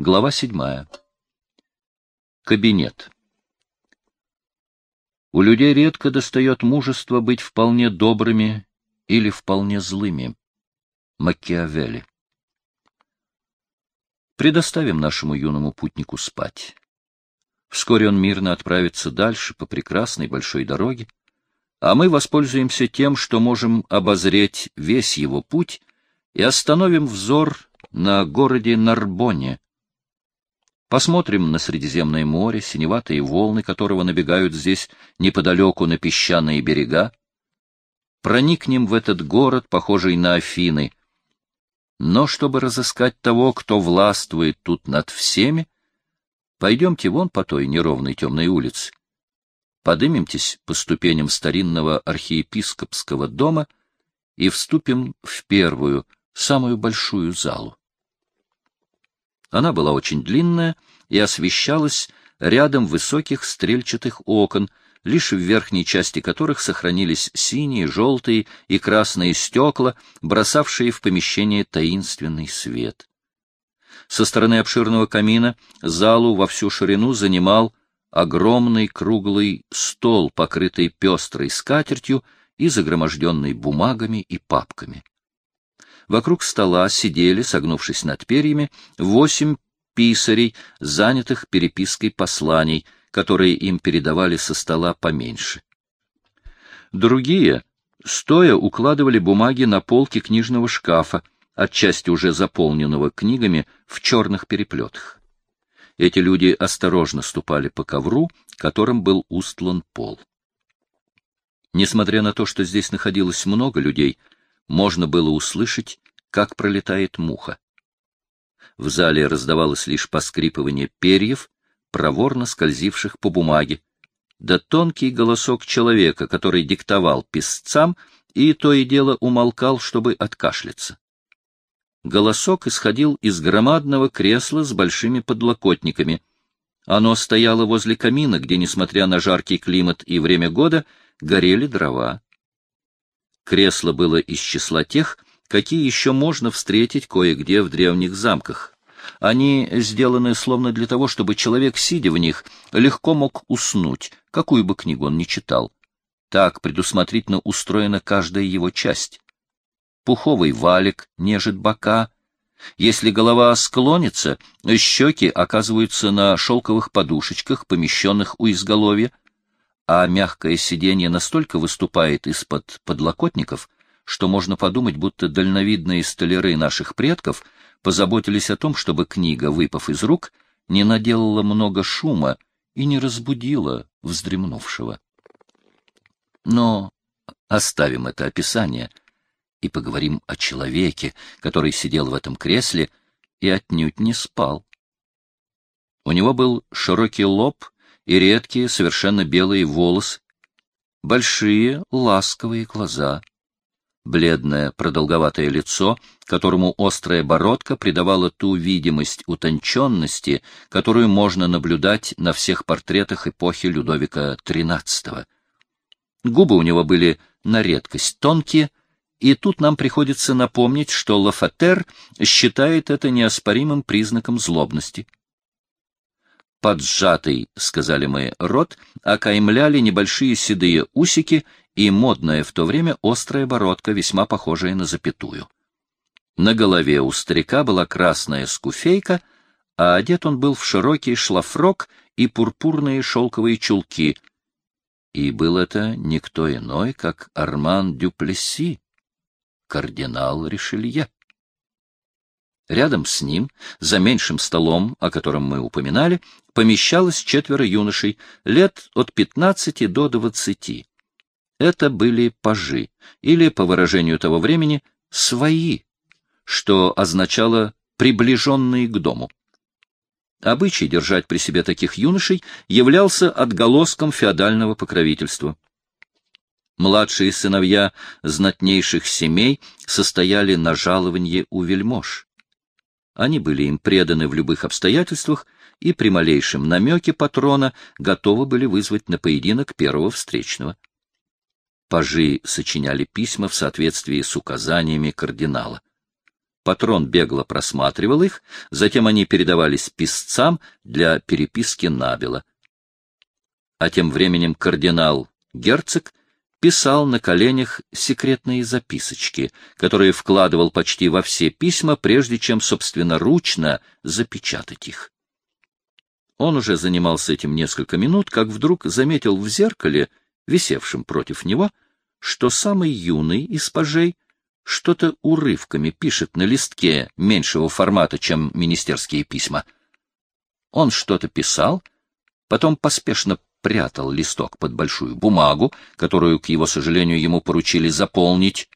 Глава седьмая. Кабинет. У людей редко достает мужество быть вполне добрыми или вполне злыми. Макиавелли. Предоставим нашему юному путнику спать. Вскоре он мирно отправится дальше по прекрасной большой дороге, а мы воспользуемся тем, что можем обозреть весь его путь и остановим взор на городе Нарбоне, Посмотрим на Средиземное море, синеватые волны которого набегают здесь неподалеку на песчаные берега. Проникнем в этот город, похожий на Афины. Но чтобы разыскать того, кто властвует тут над всеми, пойдемте вон по той неровной темной улице. Подымемтесь по ступеням старинного архиепископского дома и вступим в первую, самую большую залу. Она была очень длинная и освещалась рядом высоких стрельчатых окон, лишь в верхней части которых сохранились синие, желтые и красные стекла, бросавшие в помещение таинственный свет. Со стороны обширного камина залу во всю ширину занимал огромный круглый стол, покрытый пестрой скатертью и загроможденный бумагами и папками. Вокруг стола сидели, согнувшись над перьями, восемь писарей, занятых перепиской посланий, которые им передавали со стола поменьше. Другие, стоя, укладывали бумаги на полки книжного шкафа, отчасти уже заполненного книгами в черных переплетах. Эти люди осторожно ступали по ковру, которым был устлан пол. Несмотря на то, что здесь находилось много людей, можно было услышать, как пролетает муха. В зале раздавалось лишь поскрипывание перьев, проворно скользивших по бумаге, да тонкий голосок человека, который диктовал писцам и то и дело умолкал, чтобы откашляться. Голосок исходил из громадного кресла с большими подлокотниками. Оно стояло возле камина, где, несмотря на жаркий климат и время года, горели дрова. Кресло было из числа тех, какие еще можно встретить кое-где в древних замках. Они сделаны словно для того, чтобы человек, сидя в них, легко мог уснуть, какую бы книгу он ни читал. Так предусмотрительно устроена каждая его часть. Пуховый валик нежит бока. Если голова склонится, щеки оказываются на шелковых подушечках, помещенных у изголовья, а мягкое сиденье настолько выступает из-под подлокотников, что можно подумать, будто дальновидные столяры наших предков позаботились о том, чтобы книга, выпав из рук, не наделала много шума и не разбудила вздремнувшего. Но оставим это описание и поговорим о человеке, который сидел в этом кресле и отнюдь не спал. У него был широкий лоб и редкие, совершенно белые волосы, большие, ласковые глаза, бледное, продолговатое лицо, которому острая бородка придавала ту видимость утонченности, которую можно наблюдать на всех портретах эпохи Людовика XIII. Губы у него были на редкость тонкие, и тут нам приходится напомнить, что Лафатер считает это неоспоримым признаком злобности поджатый, — сказали мы, — рот окаймляли небольшие седые усики и модная в то время острая бородка, весьма похожая на запятую. На голове у старика была красная скуфейка, а одет он был в широкий шлафрок и пурпурные шелковые чулки. И был это никто иной, как Арман Дюплесси, кардинал Ришелье. Рядом с ним, за меньшим столом, о котором мы упоминали, помещалось четверо юношей, лет от пятнадцати до двадцати. Это были пажи, или, по выражению того времени, свои, что означало «приближенные к дому». Обычай держать при себе таких юношей являлся отголоском феодального покровительства. Младшие сыновья знатнейших семей состояли на жалованье у вельмож. Они были им преданы в любых обстоятельствах и при малейшем намеке патрона готовы были вызвать на поединок первого встречного. Пажи сочиняли письма в соответствии с указаниями кардинала. Патрон бегло просматривал их, затем они передавались писцам для переписки набело. А тем временем кардинал Герцог писал на коленях секретные записочки, которые вкладывал почти во все письма, прежде чем собственноручно запечатать их. Он уже занимался этим несколько минут, как вдруг заметил в зеркале, висевшем против него, что самый юный из пажей что-то урывками пишет на листке меньшего формата, чем министерские письма. Он что-то писал, потом поспешно прятал листок под большую бумагу, которую, к его сожалению, ему поручили заполнить.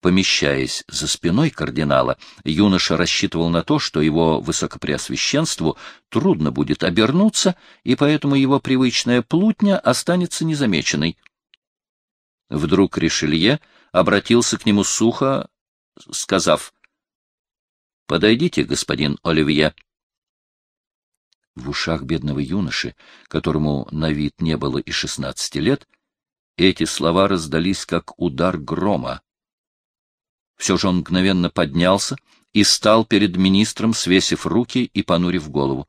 Помещаясь за спиной кардинала, юноша рассчитывал на то, что его высокопреосвященству трудно будет обернуться, и поэтому его привычная плутня останется незамеченной. Вдруг Ришелье обратился к нему сухо, сказав, «Подойдите, господин Оливье». В ушах бедного юноши, которому на вид не было и шестнадцати лет, эти слова раздались как удар грома. Все же он мгновенно поднялся и стал перед министром, свесив руки и понурив голову.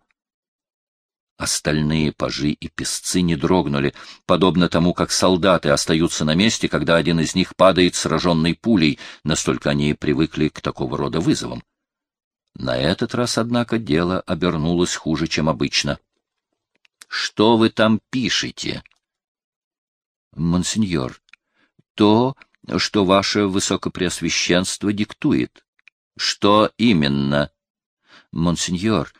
Остальные пажи и песцы не дрогнули, подобно тому, как солдаты остаются на месте, когда один из них падает сраженной пулей, настолько они привыкли к такого рода вызовам. На этот раз, однако, дело обернулось хуже, чем обычно. — Что вы там пишете? — Монсеньор, то, что ваше высокопреосвященство диктует. — Что именно? — Монсеньор,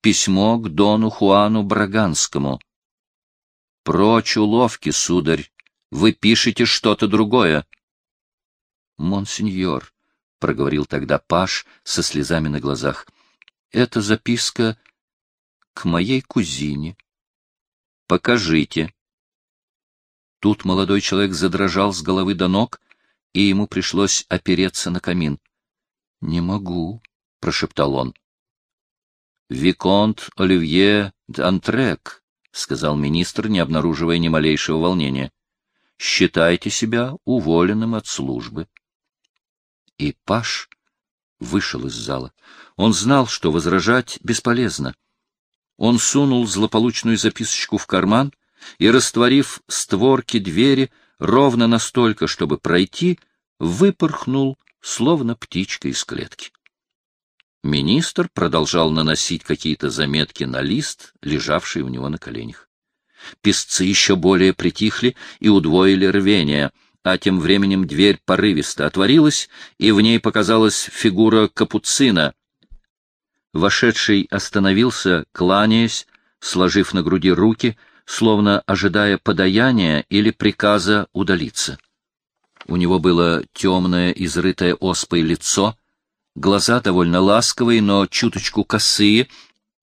письмо к дону Хуану Браганскому. — Прочь уловки, сударь, вы пишете что-то другое. — Монсеньор, — проговорил тогда Паш со слезами на глазах. — Это записка к моей кузине. — Покажите. Тут молодой человек задрожал с головы до ног, и ему пришлось опереться на камин. — Не могу, — прошептал он. — Виконт Оливье д'Антрек, — сказал министр, не обнаруживая ни малейшего волнения. — Считайте себя уволенным от службы. — и Паш вышел из зала. Он знал, что возражать бесполезно. Он сунул злополучную записочку в карман и, растворив створки двери ровно настолько, чтобы пройти, выпорхнул, словно птичка из клетки. Министр продолжал наносить какие-то заметки на лист, лежавший у него на коленях. Песцы еще более притихли и удвоили рвение — а тем временем дверь порывисто отворилась, и в ней показалась фигура капуцина. Вошедший остановился, кланяясь, сложив на груди руки, словно ожидая подаяния или приказа удалиться. У него было темное, изрытое оспой лицо, глаза довольно ласковые, но чуточку косые,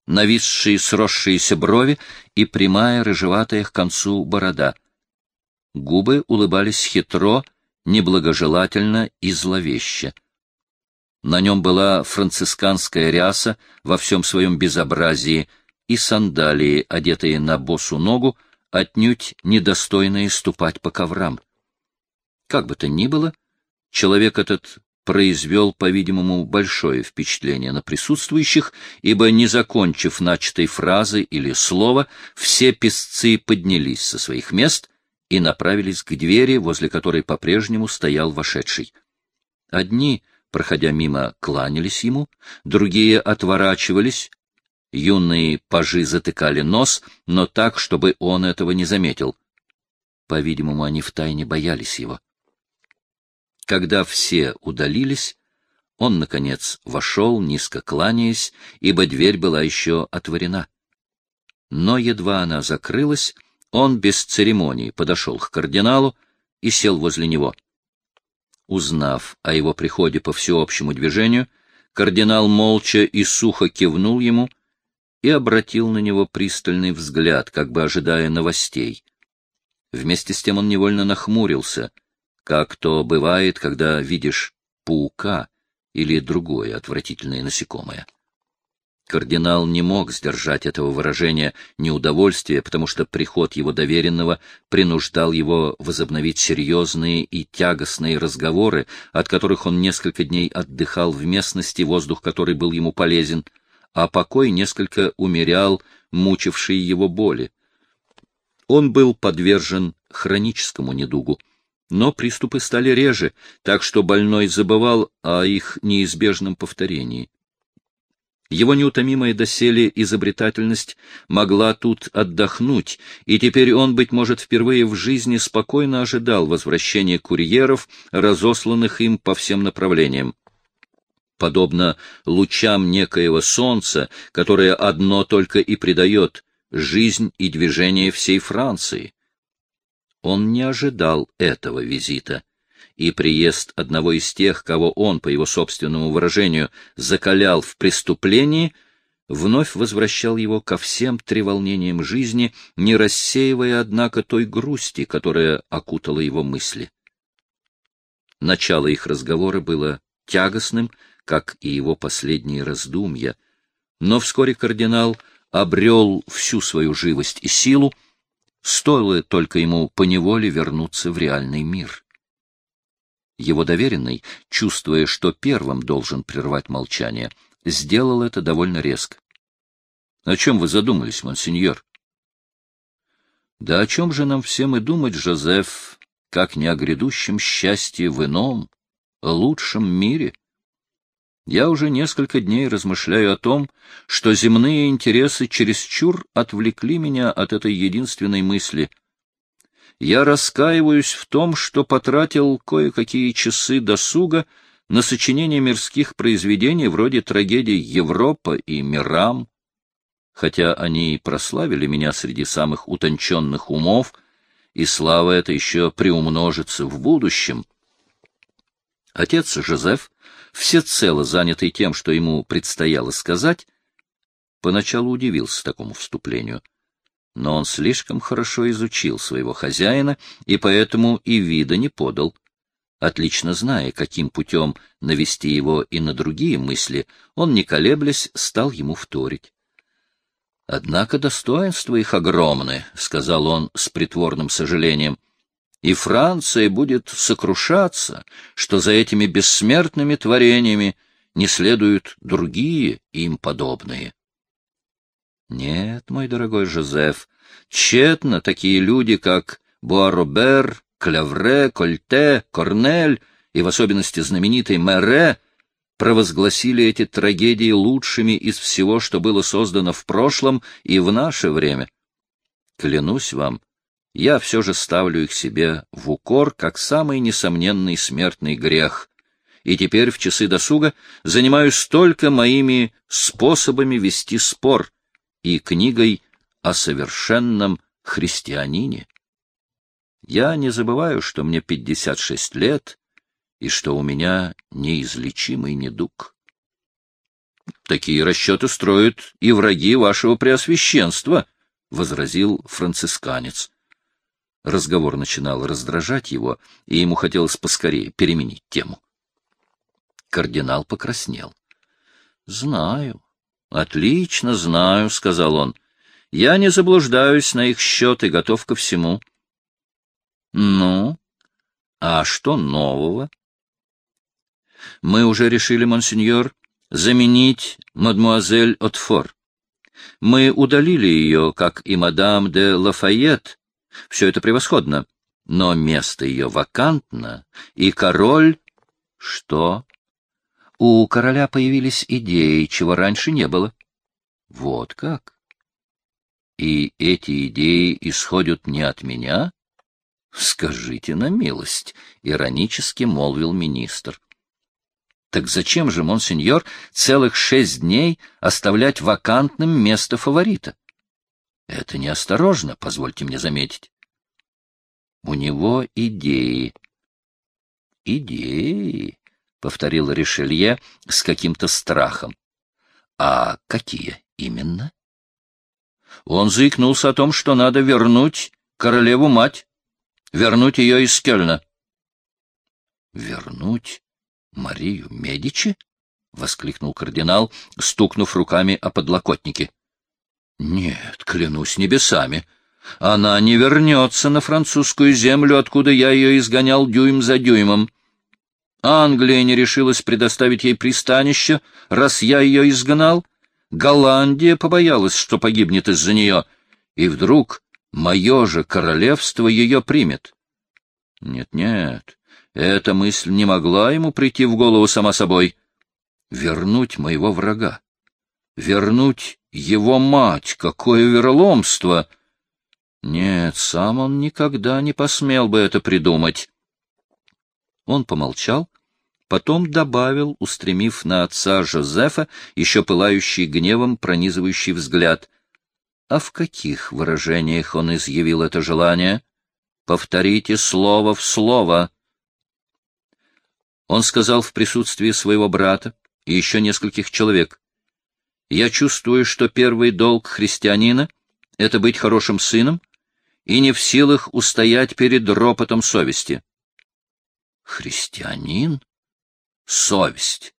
нависшие сросшиеся брови и прямая рыжеватая к концу борода — Губы улыбались хитро, неблагожелательно и зловеще. На нем была францисканская ряса во всем своем безобразии и сандалии, одетые на босу ногу, отнюдь недостойные ступать по коврам. Как бы то ни было, человек этот произвел, по-видимому, большое впечатление на присутствующих, ибо, не закончив начатой фразы или слова, все песцы поднялись со своих мест и направились к двери, возле которой по-прежнему стоял вошедший. Одни, проходя мимо, кланялись ему, другие отворачивались, юные пажи затыкали нос, но так, чтобы он этого не заметил. По-видимому, они втайне боялись его. Когда все удалились, он, наконец, вошел, низко кланяясь, ибо дверь была еще отворена. Но едва она закрылась, он без церемоний подошел к кардиналу и сел возле него. Узнав о его приходе по всеобщему движению, кардинал молча и сухо кивнул ему и обратил на него пристальный взгляд, как бы ожидая новостей. Вместе с тем он невольно нахмурился, как то бывает, когда видишь паука или другое отвратительное насекомое. Кардинал не мог сдержать этого выражения неудовольствия, потому что приход его доверенного принуждал его возобновить серьезные и тягостные разговоры, от которых он несколько дней отдыхал в местности, воздух которой был ему полезен, а покой несколько умерял мучившие его боли. Он был подвержен хроническому недугу, но приступы стали реже, так что больной забывал о их неизбежном повторении. Его неутомимая доселе изобретательность могла тут отдохнуть, и теперь он, быть может, впервые в жизни спокойно ожидал возвращения курьеров, разосланных им по всем направлениям. Подобно лучам некоего солнца, которое одно только и придает жизнь и движение всей Франции. Он не ожидал этого визита и приезд одного из тех, кого он, по его собственному выражению, закалял в преступлении, вновь возвращал его ко всем треволнениям жизни, не рассеивая, однако, той грусти, которая окутала его мысли. Начало их разговора было тягостным, как и его последние раздумья, но вскоре кардинал обрел всю свою живость и силу, стоило только ему поневоле вернуться в реальный мир. Его доверенный, чувствуя, что первым должен прервать молчание, сделал это довольно резко. — О чем вы задумались, монсеньор? — Да о чем же нам всем и думать, Жозеф, как не о грядущем счастье в ином, лучшем мире? Я уже несколько дней размышляю о том, что земные интересы чересчур отвлекли меня от этой единственной мысли — я раскаиваюсь в том, что потратил кое-какие часы досуга на сочинение мирских произведений вроде трагедий «Европа» и «Мирам», хотя они и прославили меня среди самых утонченных умов, и слава эта еще приумножится в будущем. Отец Жозеф, всецело занятый тем, что ему предстояло сказать, поначалу удивился такому вступлению — но он слишком хорошо изучил своего хозяина и поэтому и вида не подал. Отлично зная, каким путем навести его и на другие мысли, он, не колеблясь, стал ему вторить. — Однако достоинства их огромны, — сказал он с притворным сожалением, — и Франция будет сокрушаться, что за этими бессмертными творениями не следуют другие им подобные. Нет, мой дорогой Жозеф, тщетно такие люди, как Буаробер, Клявре, Кольте, Корнель и в особенности знаменитый Мере, провозгласили эти трагедии лучшими из всего, что было создано в прошлом и в наше время. Клянусь вам, я все же ставлю их себе в укор, как самый несомненный смертный грех, и теперь в часы досуга занимаюсь только моими способами вести спор, и книгой о совершенном христианине. Я не забываю, что мне 56 лет и что у меня неизлечимый недуг. Такие расчеты строят и враги вашего преосвященства, — возразил францисканец. Разговор начинал раздражать его, и ему хотелось поскорее переменить тему. Кардинал покраснел. — Знаю, Отлично знаю, — сказал он. Я не заблуждаюсь на их счет и готов ко всему. Ну, а что нового? Мы уже решили, монсеньор, заменить мадмуазель Отфор. Мы удалили ее, как и мадам де Лафайет. Все это превосходно. Но место ее вакантно, и король... Что? У короля появились идеи, чего раньше не было. Вот как? И эти идеи исходят не от меня? Скажите на милость, — иронически молвил министр. Так зачем же, монсеньор, целых шесть дней оставлять вакантным место фаворита? Это неосторожно, позвольте мне заметить. У него идеи. Идеи? Повторил Ришелье с каким-то страхом. А какие именно? Он заикнулся о том, что надо вернуть королеву-мать, вернуть ее из Кёльна. Вернуть Марию Медичи? — воскликнул кардинал, стукнув руками о подлокотники. — Нет, клянусь небесами. Она не вернется на французскую землю, откуда я ее изгонял дюйм за дюймом. Англия не решилась предоставить ей пристанище, раз я ее изгнал. Голландия побоялась, что погибнет из-за нее. И вдруг мое же королевство ее примет. Нет-нет, эта мысль не могла ему прийти в голову сама собой. Вернуть моего врага. Вернуть его мать. Какое вероломство! Нет, сам он никогда не посмел бы это придумать. Он помолчал, потом добавил, устремив на отца Жозефа еще пылающий гневом пронизывающий взгляд. А в каких выражениях он изъявил это желание? Повторите слово в слово. Он сказал в присутствии своего брата и еще нескольких человек. Я чувствую, что первый долг христианина — это быть хорошим сыном и не в силах устоять перед ропотом совести. Христианин? Совесть.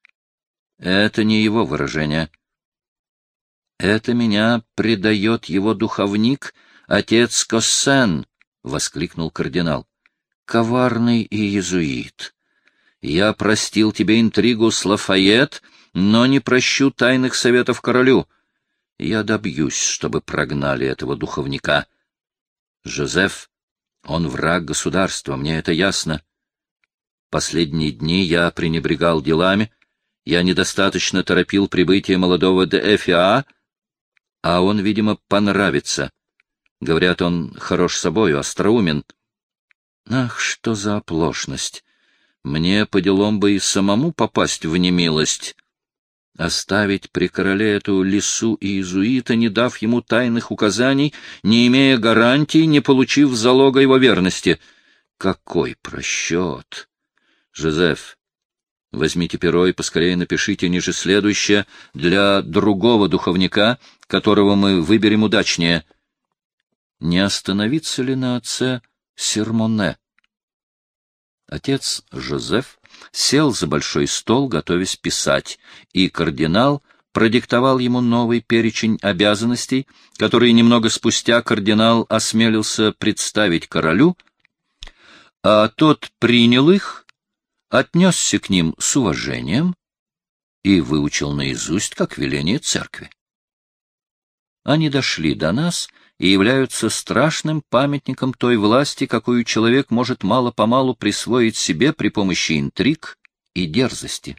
Это не его выражение. Это меня предает его духовник, отец Коссен, — воскликнул кардинал. — Коварный и иезуит. Я простил тебе интригу с Лафайет, но не прощу тайных советов королю. Я добьюсь, чтобы прогнали этого духовника. Жозеф, он враг государства, мне это ясно. Последние дни я пренебрегал делами, я недостаточно торопил прибытие молодого де Эфиа, а он, видимо, понравится. Говорят, он хорош собою, остроумен. Ах, что за оплошность! Мне по делам бы и самому попасть в немилость. Оставить при короле эту лису и иезуита, не дав ему тайных указаний, не имея гарантий, не получив залога его верности. Какой просчет! Жозеф, возьмите перо и поскорее напишите ниже следующее для другого духовника, которого мы выберем удачнее — не остановиться ли на отце Сермоне. Отец Жозеф сел за большой стол, готовясь писать, и кардинал продиктовал ему новый перечень обязанностей, которые немного спустя кардинал осмелился представить королю, а тот принял их, отнесся к ним с уважением и выучил наизусть как веление церкви. Они дошли до нас — и являются страшным памятником той власти, какую человек может мало-помалу присвоить себе при помощи интриг и дерзости.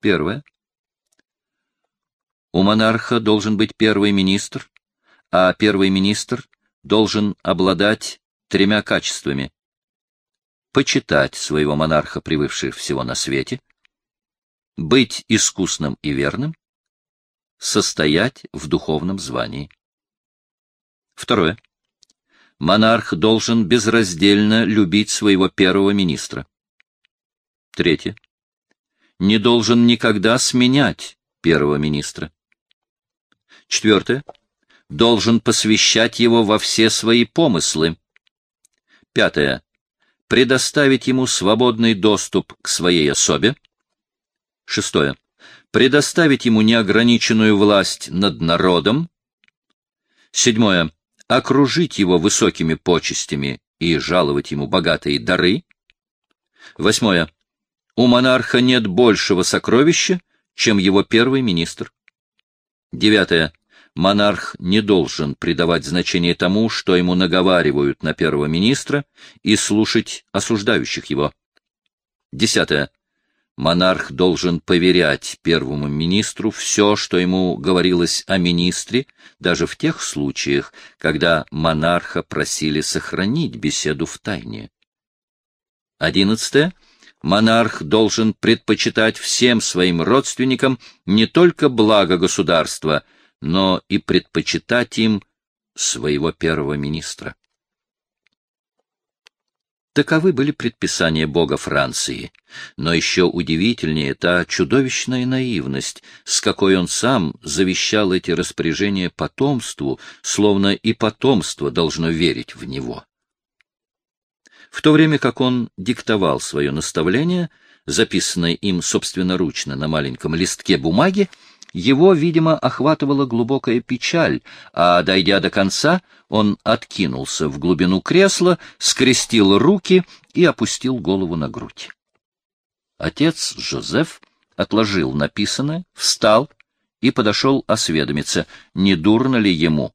Первое. У монарха должен быть первый министр, а первый министр должен обладать тремя качествами. Почитать своего монарха, превывший всего на свете, быть искусным и верным, состоять в духовном звании. Второе. Монарх должен безраздельно любить своего первого министра. Третье. Не должен никогда сменять первого министра. Четвертое. Должен посвящать его во все свои помыслы. Пятое. Предоставить ему свободный доступ к своей особе. Шестое. Предоставить ему неограниченную власть над народом. Седьмое окружить его высокими почестями и жаловать ему богатые дары. Восьмое. У монарха нет большего сокровища, чем его первый министр. Девятое. Монарх не должен придавать значение тому, что ему наговаривают на первого министра, и слушать осуждающих его. Десятое монарх должен поверять первому министру все, что ему говорилось о министре, даже в тех случаях, когда монарха просили сохранить беседу в тайне. Одиннадцатое. Монарх должен предпочитать всем своим родственникам не только благо государства, но и предпочитать им своего первого министра. Таковы были предписания Бога Франции. Но еще удивительнее та чудовищная наивность, с какой он сам завещал эти распоряжения потомству, словно и потомство должно верить в него. В то время как он диктовал свое наставление, записанное им собственноручно на маленьком листке бумаги, его, видимо, охватывала глубокая печаль, а, дойдя до конца, он откинулся в глубину кресла, скрестил руки и опустил голову на грудь. Отец Жозеф отложил написанное, встал и подошел осведомиться, не дурно ли ему.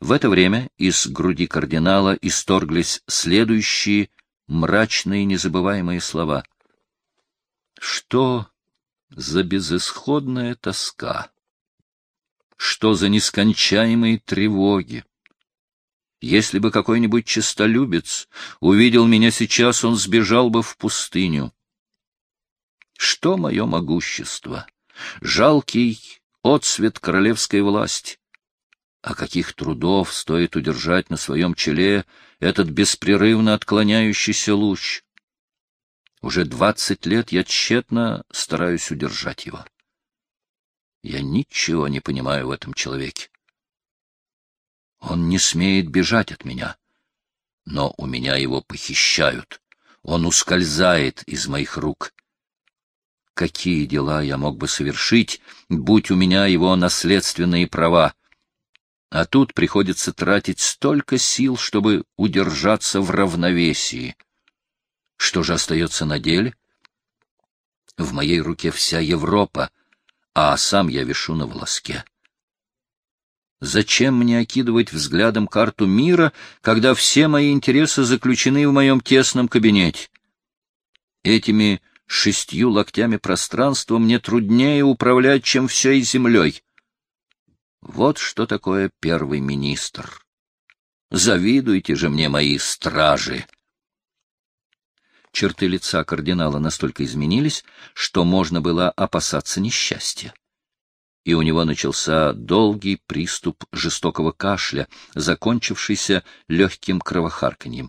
В это время из груди кардинала исторглись следующие мрачные незабываемые слова. Что за безысходная тоска? Что за нескончаемые тревоги? Если бы какой-нибудь честолюбец увидел меня сейчас, он сбежал бы в пустыню. Что мое могущество? Жалкий отсвет королевской власти. А каких трудов стоит удержать на своем челе этот беспрерывно отклоняющийся луч? Уже двадцать лет я тщетно стараюсь удержать его. Я ничего не понимаю в этом человеке. Он не смеет бежать от меня, но у меня его похищают. Он ускользает из моих рук. Какие дела я мог бы совершить, будь у меня его наследственные права? А тут приходится тратить столько сил, чтобы удержаться в равновесии. Что же остается на деле? В моей руке вся Европа, а сам я вешу на волоске. Зачем мне окидывать взглядом карту мира, когда все мои интересы заключены в моем тесном кабинете? Этими шестью локтями пространства мне труднее управлять, чем всей землей. Вот что такое первый министр. Завидуйте же мне, мои стражи! Черты лица кардинала настолько изменились, что можно было опасаться несчастья. И у него начался долгий приступ жестокого кашля, закончившийся легким кровохарканьем.